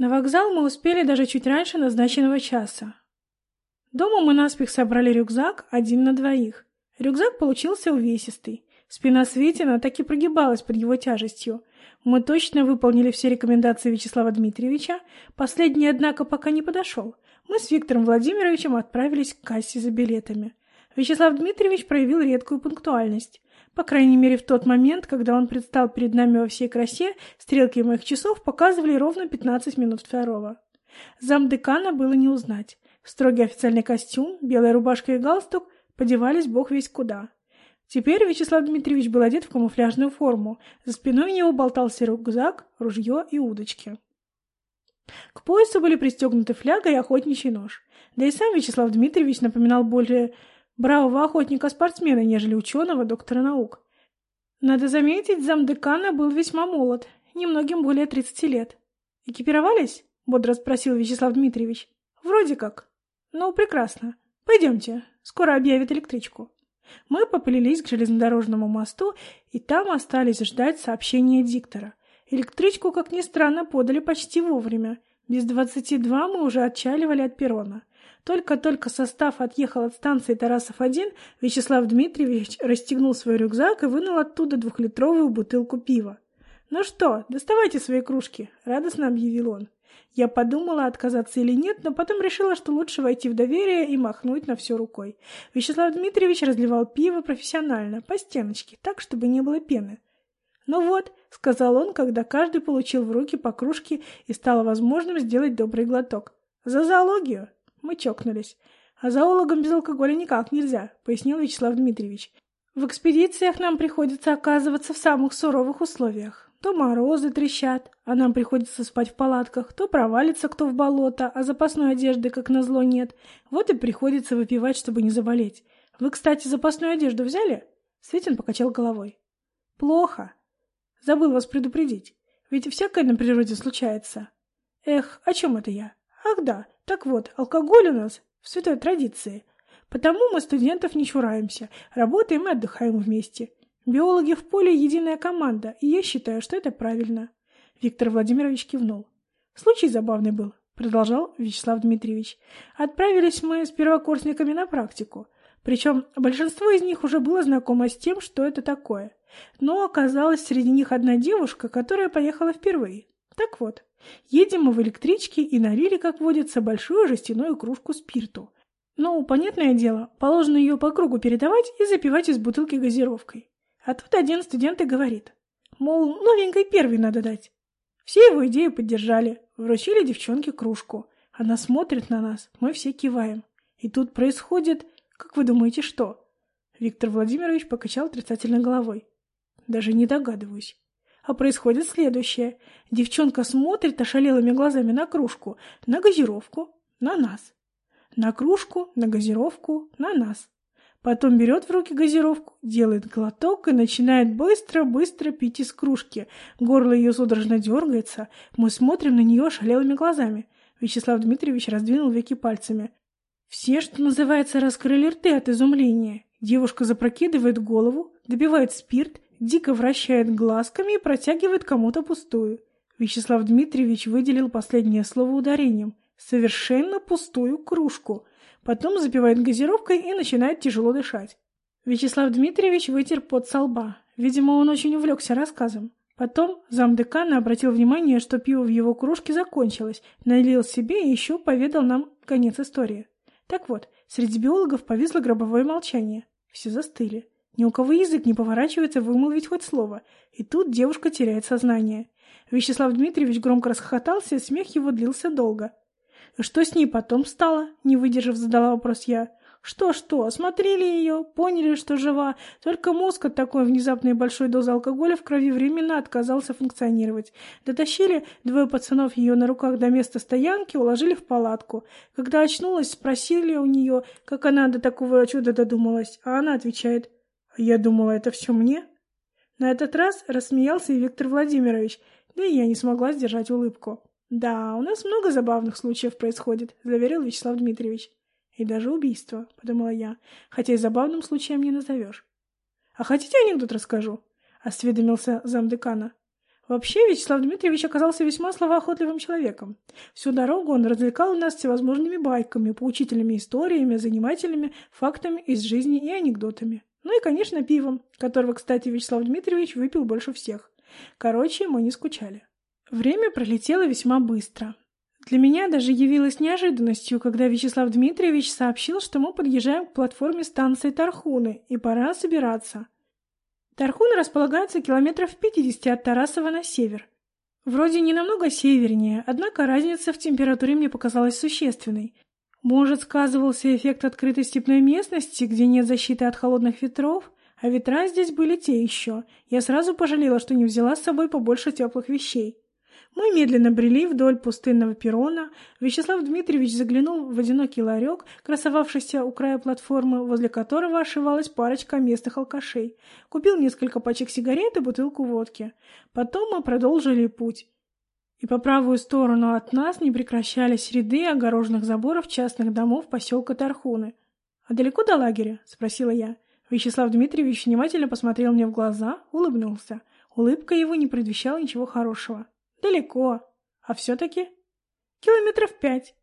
На вокзал мы успели даже чуть раньше назначенного часа. Дома мы наспех собрали рюкзак один на двоих. Рюкзак получился увесистый. Спина Светина так и прогибалась под его тяжестью. Мы точно выполнили все рекомендации Вячеслава Дмитриевича. Последний, однако, пока не подошел. Мы с Виктором Владимировичем отправились к кассе за билетами. Вячеслав Дмитриевич проявил редкую пунктуальность. По крайней мере, в тот момент, когда он предстал перед нами во всей красе, стрелки моих часов показывали ровно 15 минут второго. Замдекана было не узнать. Строгий официальный костюм, белая рубашка и галстук подевались бог весь куда. Теперь Вячеслав Дмитриевич был одет в камуфляжную форму. За спиной у него болтался рюкзак, ружье и удочки. К поясу были пристегнуты фляга и охотничий нож. Да и сам Вячеслав Дмитриевич напоминал более бравого охотника-спортсмена, нежели ученого доктора наук. Надо заметить, замдекана был весьма молод, немногим более 30 лет. «Экипировались?» — бодро спросил Вячеслав Дмитриевич. «Вроде как». «Ну, прекрасно. Пойдемте, скоро объявят электричку». Мы поплелись к железнодорожному мосту, и там остались ждать сообщения диктора. Электричку, как ни странно, подали почти вовремя. Без двадцати два мы уже отчаливали от перрона. Только-только состав отъехал от станции Тарасов-1, Вячеслав Дмитриевич расстегнул свой рюкзак и вынул оттуда двухлитровую бутылку пива. «Ну что, доставайте свои кружки», — радостно объявил он. Я подумала, отказаться или нет, но потом решила, что лучше войти в доверие и махнуть на все рукой. Вячеслав Дмитриевич разливал пиво профессионально, по стеночке, так, чтобы не было пены. «Ну вот», — сказал он, когда каждый получил в руки по кружке и стало возможным сделать добрый глоток. «За зоологию!» Мы чокнулись. «А зоологам без алкоголя никак нельзя», — пояснил Вячеслав Дмитриевич. «В экспедициях нам приходится оказываться в самых суровых условиях. То морозы трещат, а нам приходится спать в палатках, то провалится кто в болото, а запасной одежды, как назло, нет. Вот и приходится выпивать, чтобы не заболеть. Вы, кстати, запасную одежду взяли?» Светин покачал головой. «Плохо. Забыл вас предупредить. Ведь всякое на природе случается. Эх, о чем это я? Ах да, так вот, алкоголь у нас в святой традиции. Потому мы студентов не чураемся, работаем и отдыхаем вместе. Биологи в поле — единая команда, и я считаю, что это правильно. Виктор Владимирович кивнул. Случай забавный был, продолжал Вячеслав Дмитриевич. Отправились мы с первокурсниками на практику. Причем большинство из них уже было знакомо с тем, что это такое. Но оказалась среди них одна девушка, которая поехала впервые. Так вот, едем мы в электричке и налили, как водится, большую жестяную кружку спирту. Ну, понятное дело, положено ее по кругу передавать и запивать из бутылки газировкой. А тут один студент и говорит, мол, новенькой первой надо дать. Все его идею поддержали, вручили девчонке кружку. Она смотрит на нас, мы все киваем. И тут происходит, как вы думаете, что? Виктор Владимирович покачал отрицательно головой. Даже не догадываюсь. А происходит следующее. Девчонка смотрит ошалелыми глазами на кружку, на газировку, на нас. На кружку, на газировку, на нас. Потом берет в руки газировку, делает глоток и начинает быстро-быстро пить из кружки. Горло ее судорожно дергается. Мы смотрим на нее ошалелыми глазами. Вячеслав Дмитриевич раздвинул веки пальцами. Все, что называется, раскрыли рты от изумления. Девушка запрокидывает голову, добивает спирт дико вращает глазками и протягивает кому-то пустую. Вячеслав Дмитриевич выделил последнее слово ударением. Совершенно пустую кружку. Потом запивает газировкой и начинает тяжело дышать. Вячеслав Дмитриевич вытер пот со лба. Видимо, он очень увлекся рассказом. Потом замдекана обратил внимание, что пиво в его кружке закончилось, налил себе и еще поведал нам конец истории. Так вот, среди биологов повисло гробовое молчание. Все застыли. Ни у кого язык не поворачивается вымолвить хоть слово, и тут девушка теряет сознание. Вячеслав Дмитриевич громко расхохотался, и смех его длился долго. «И что с ней потом стало?» — не выдержав, задала вопрос я. «Что-что, осмотрели ее, поняли, что жива, только мозг от такой внезапной большой дозы алкоголя в крови временно отказался функционировать. Дотащили двое пацанов ее на руках до места стоянки, уложили в палатку. Когда очнулась, спросили у нее, как она до такого чуда додумалась, а она отвечает — я думала, это все мне. На этот раз рассмеялся и Виктор Владимирович, да и я не смогла сдержать улыбку. «Да, у нас много забавных случаев происходит», — заверил Вячеслав Дмитриевич. «И даже убийство», — подумала я, хотя и забавным случаем не назовешь. «А хотите анекдот расскажу?» — осведомился замдекана. Вообще, Вячеслав Дмитриевич оказался весьма словоохотливым человеком. Всю дорогу он развлекал нас всевозможными байками, поучительными историями, занимательными фактами из жизни и анекдотами. Ну и, конечно, пивом, которого, кстати, Вячеслав Дмитриевич выпил больше всех. Короче, мы не скучали. Время пролетело весьма быстро. Для меня даже явилось неожиданностью, когда Вячеслав Дмитриевич сообщил, что мы подъезжаем к платформе станции Тархуны, и пора собираться. Тархун располагается километров в 50 от Тарасова на север. Вроде не намного севернее, однако разница в температуре мне показалась существенной. Может, сказывался эффект открытой степной местности, где нет защиты от холодных ветров, а ветра здесь были те еще. Я сразу пожалела, что не взяла с собой побольше теплых вещей. Мы медленно брели вдоль пустынного перрона. Вячеслав Дмитриевич заглянул в одинокий ларек, красовавшийся у края платформы, возле которого ошивалась парочка местных алкашей. Купил несколько пачек сигарет и бутылку водки. Потом мы продолжили путь. И по правую сторону от нас не прекращались ряды огороженных заборов частных домов поселка Тархуны. «А далеко до лагеря?» — спросила я. Вячеслав Дмитриевич внимательно посмотрел мне в глаза, улыбнулся. Улыбка его не предвещала ничего хорошего. Далеко. А все-таки? Километров пять.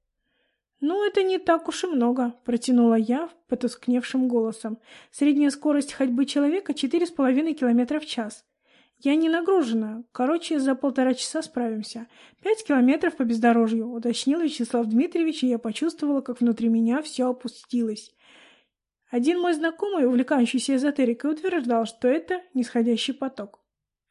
«Ну, это не так уж и много», — протянула я потускневшим голосом. «Средняя скорость ходьбы человека — четыре с половиной километра в час. Я не нагружена. Короче, за полтора часа справимся. Пять километров по бездорожью», — уточнил Вячеслав Дмитриевич, и я почувствовала, как внутри меня все опустилось. Один мой знакомый, увлекающийся эзотерикой, утверждал, что это нисходящий поток.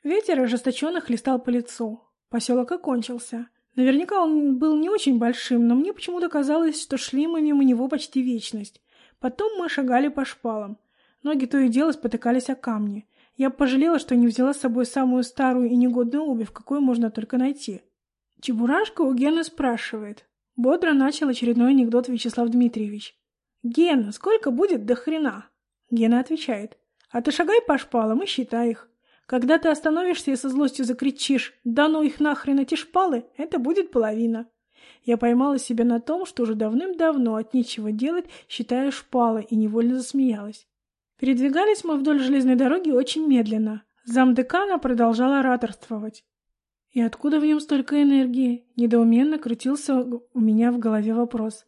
Ветер ожесточенно хлестал по лицу. Поселок окончился. Наверняка он был не очень большим, но мне почему-то казалось, что шли мы мимо него почти вечность. Потом мы шагали по шпалам. Ноги то и дело спотыкались о камни. Я пожалела, что не взяла с собой самую старую и негодную обувь, какую можно только найти. Чебурашка у Гены спрашивает. Бодро начал очередной анекдот Вячеслав Дмитриевич. «Гена, сколько будет до хрена?» Гена отвечает. «А ты шагай по шпалам и считай их. Когда ты остановишься и со злостью закричишь «Да ну их нахрен эти шпалы!» это будет половина. Я поймала себя на том, что уже давным-давно от нечего делать считаю шпалы, и невольно засмеялась. Передвигались мы вдоль железной дороги очень медленно. Замдекана продолжал ораторствовать. И откуда в нем столько энергии? Недоуменно крутился у меня в голове вопрос.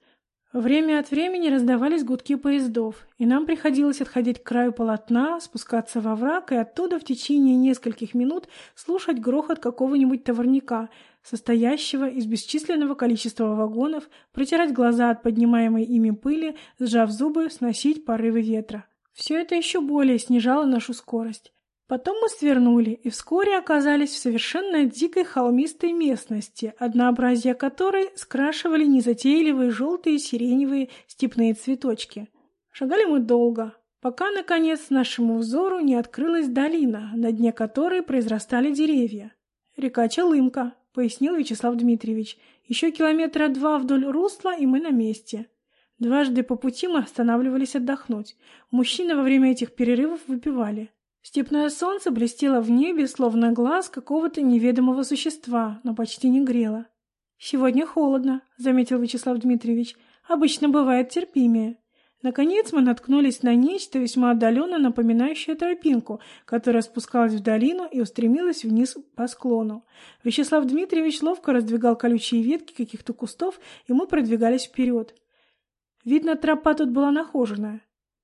Время от времени раздавались гудки поездов, и нам приходилось отходить к краю полотна, спускаться во враг и оттуда в течение нескольких минут слушать грохот какого-нибудь товарника, состоящего из бесчисленного количества вагонов, протирать глаза от поднимаемой ими пыли, сжав зубы, сносить порывы ветра. Все это еще более снижало нашу скорость. Потом мы свернули и вскоре оказались в совершенно дикой холмистой местности, однообразие которой скрашивали незатейливые желтые сиреневые степные цветочки. Шагали мы долго, пока, наконец, нашему взору не открылась долина, на дне которой произрастали деревья. «Река Челымка», — пояснил Вячеслав Дмитриевич. «Еще километра два вдоль русла, и мы на месте». Дважды по пути мы останавливались отдохнуть. Мужчины во время этих перерывов выпивали. Степное солнце блестело в небе, словно глаз какого-то неведомого существа, но почти не грело. «Сегодня холодно», — заметил Вячеслав Дмитриевич. «Обычно бывает терпимее». Наконец мы наткнулись на нечто весьма отдаленно напоминающее тропинку, которая спускалась в долину и устремилась вниз по склону. Вячеслав Дмитриевич ловко раздвигал колючие ветки каких-то кустов, и мы продвигались вперед. Видно, тропа тут была нахоженная.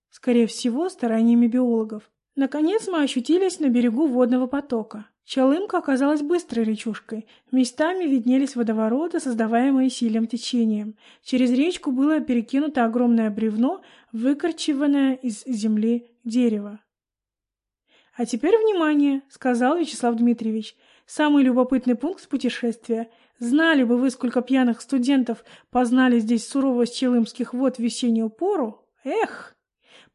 Скорее всего, стараниями биологов. Наконец мы ощутились на берегу водного потока. Чалымка оказалась быстрой речушкой. Местами виднелись водовороты, создаваемые сильным течением. Через речку было перекинуто огромное бревно, выкорчеванное из земли дерево. «А теперь внимание!» — сказал Вячеслав Дмитриевич. «Самый любопытный пункт путешествия. Знали бы вы, сколько пьяных студентов познали здесь суровость челымских вод в весеннюю пору? Эх!»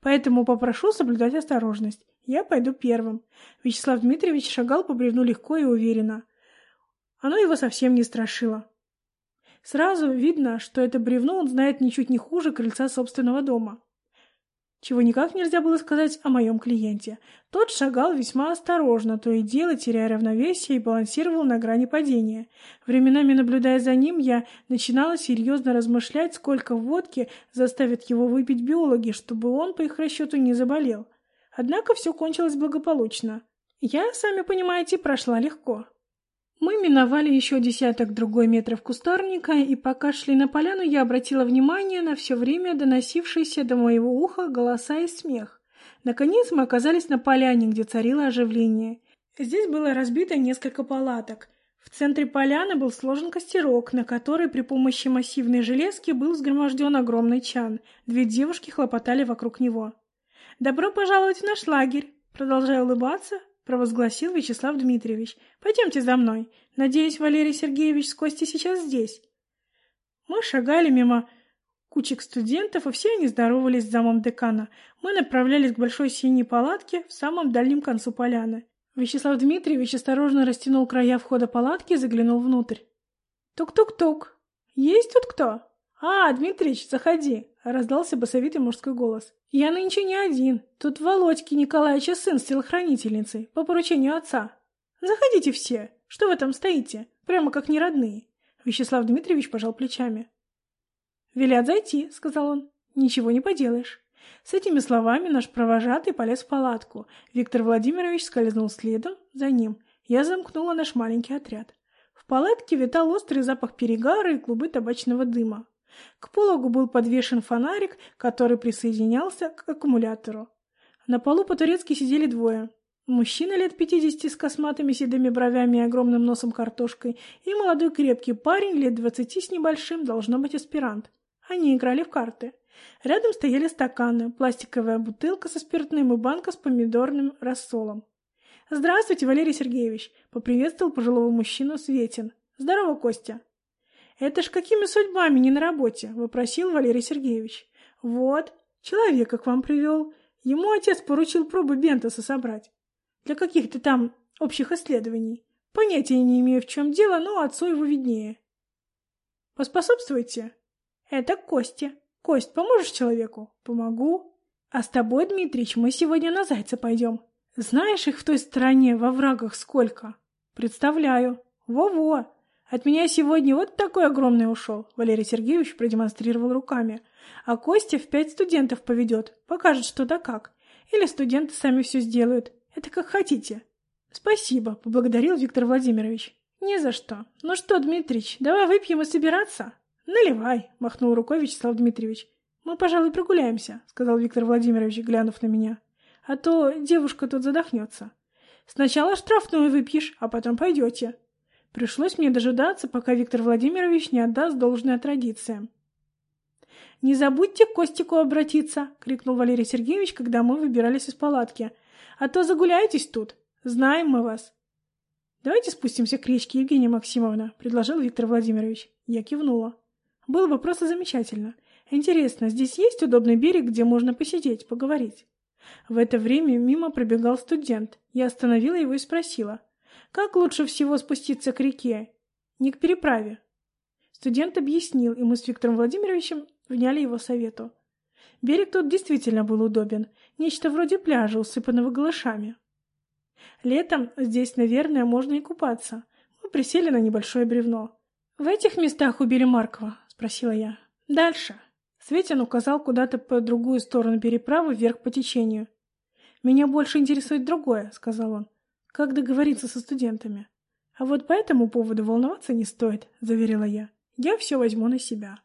Поэтому попрошу соблюдать осторожность. Я пойду первым. Вячеслав Дмитриевич шагал по бревну легко и уверенно. Оно его совсем не страшило. Сразу видно, что это бревно он знает ничуть не хуже крыльца собственного дома чего никак нельзя было сказать о моем клиенте. Тот шагал весьма осторожно, то и дело теряя равновесие и балансировал на грани падения. Временами, наблюдая за ним, я начинала серьезно размышлять, сколько водки заставят его выпить биологи, чтобы он, по их расчету, не заболел. Однако все кончилось благополучно. Я, сами понимаете, прошла легко. Мы миновали еще десяток другой метров кустарника, и пока шли на поляну, я обратила внимание на все время доносившиеся до моего уха голоса и смех. Наконец мы оказались на поляне, где царило оживление. Здесь было разбито несколько палаток. В центре поляны был сложен костерок, на который при помощи массивной железки был сгроможден огромный чан. Две девушки хлопотали вокруг него. «Добро пожаловать в наш лагерь!» Продолжая улыбаться, провозгласил Вячеслав Дмитриевич. «Пойдемте за мной. Надеюсь, Валерий Сергеевич с Костей сейчас здесь». Мы шагали мимо кучек студентов, и все они здоровались с замом декана. Мы направлялись к большой синей палатке в самом дальнем концу поляны. Вячеслав Дмитриевич осторожно растянул края входа палатки и заглянул внутрь. «Тук-тук-тук! Есть тут кто?» «А, Дмитрич, заходи!» — раздался басовитый мужской голос. «Я нынче не один. Тут Володьки Николаевича сын с телохранительницей, по поручению отца. Заходите все. Что вы там стоите? Прямо как неродные». Вячеслав Дмитриевич пожал плечами. «Велят зайти», — сказал он. «Ничего не поделаешь». С этими словами наш провожатый полез в палатку. Виктор Владимирович скользнул следом за ним. Я замкнула наш маленький отряд. В палатке витал острый запах перегара и клубы табачного дыма. К пологу был подвешен фонарик, который присоединялся к аккумулятору. На полу по-турецки сидели двое. Мужчина лет пятидесяти с косматыми седыми бровями и огромным носом картошкой, и молодой крепкий парень лет двадцати с небольшим, должно быть аспирант. Они играли в карты. Рядом стояли стаканы, пластиковая бутылка со спиртным и банка с помидорным рассолом. «Здравствуйте, Валерий Сергеевич!» — поприветствовал пожилого мужчину Светин. «Здорово, Костя!» «Это ж какими судьбами не на работе?» — вопросил Валерий Сергеевич. «Вот, человека к вам привел. Ему отец поручил пробы Бентоса собрать. Для каких-то там общих исследований. Понятия не имею, в чем дело, но отцу его виднее». «Поспособствуйте?» «Это Костя. Кость, поможешь человеку?» «Помогу. А с тобой, Дмитрич, мы сегодня на Зайца пойдем. Знаешь их в той стороне во врагах сколько?» «Представляю. Во-во!» От меня сегодня вот такой огромный ушел. Валерий Сергеевич продемонстрировал руками. А Костя в пять студентов поведет, покажет что да как. Или студенты сами все сделают. Это как хотите. Спасибо, поблагодарил Виктор Владимирович. Не за что. Ну что, Дмитрич, давай выпьем и собираться? Наливай, махнул рукой Вячеслав Дмитриевич. Мы, пожалуй, прогуляемся, сказал Виктор Владимирович, глянув на меня. А то девушка тут задохнется. Сначала штрафную выпьешь, а потом пойдете. Пришлось мне дожидаться, пока Виктор Владимирович не отдаст должное традициям. «Не забудьте к Костику обратиться!» — крикнул Валерий Сергеевич, когда мы выбирались из палатки. «А то загуляетесь тут! Знаем мы вас!» «Давайте спустимся к речке, Евгения Максимовна», — предложил Виктор Владимирович. Я кивнула. «Было бы просто замечательно. Интересно, здесь есть удобный берег, где можно посидеть, поговорить?» В это время мимо пробегал студент. Я остановила его и спросила. Как лучше всего спуститься к реке? Не к переправе. Студент объяснил, и мы с Виктором Владимировичем вняли его совету. Берег тут действительно был удобен, нечто вроде пляжа, усыпанного галышами. Летом здесь, наверное, можно и купаться. Мы присели на небольшое бревно. «В этих местах убили Маркова?» — спросила я. «Дальше». Светин указал куда-то по другую сторону переправы вверх по течению. «Меня больше интересует другое», — сказал он. Как договориться со студентами? А вот по этому поводу волноваться не стоит, заверила я. Я все возьму на себя.